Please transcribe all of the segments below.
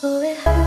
Oh, it.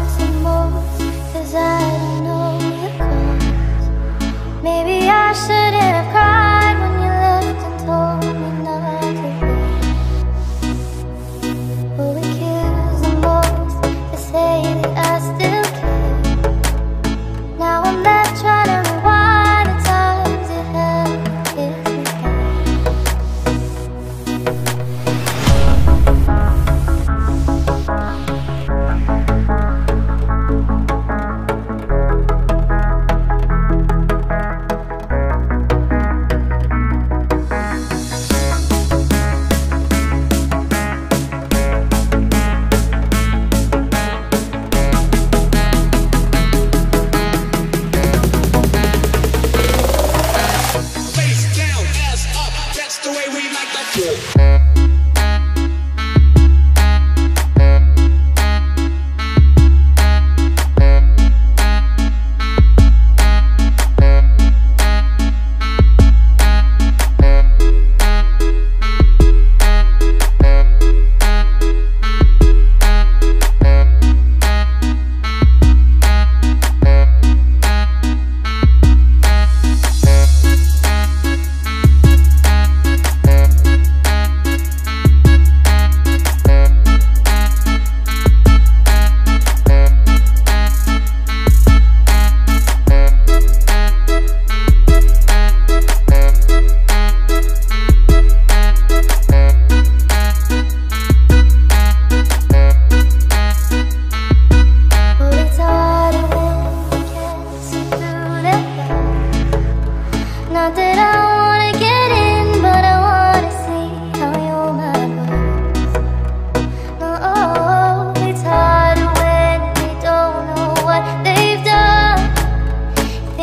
the way we like to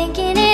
thinking